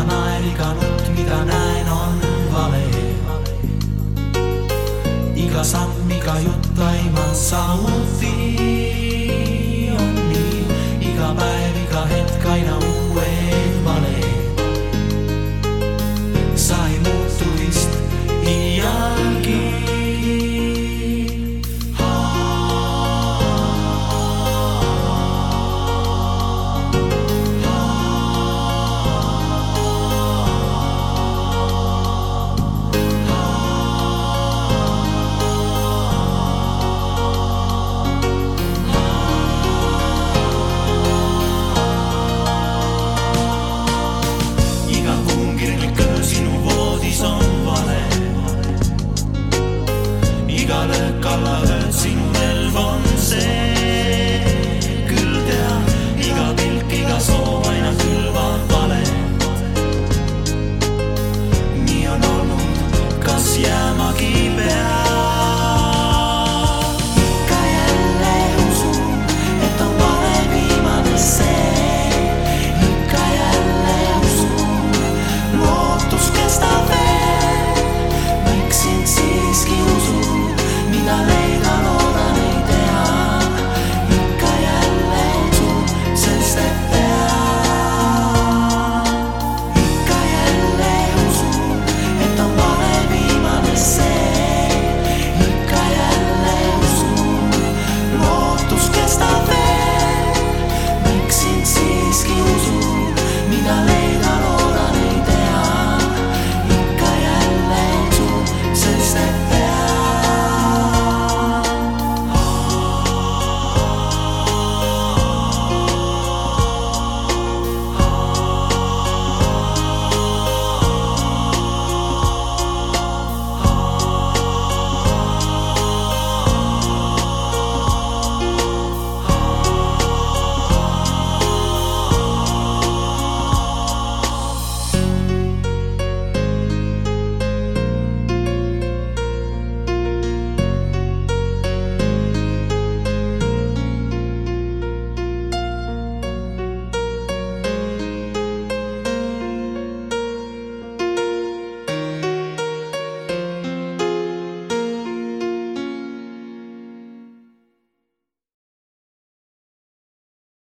iga naer, iga nutt, mida näen, on vale. iga samm, iga jutt aiman samuti on nii, iga päev, love.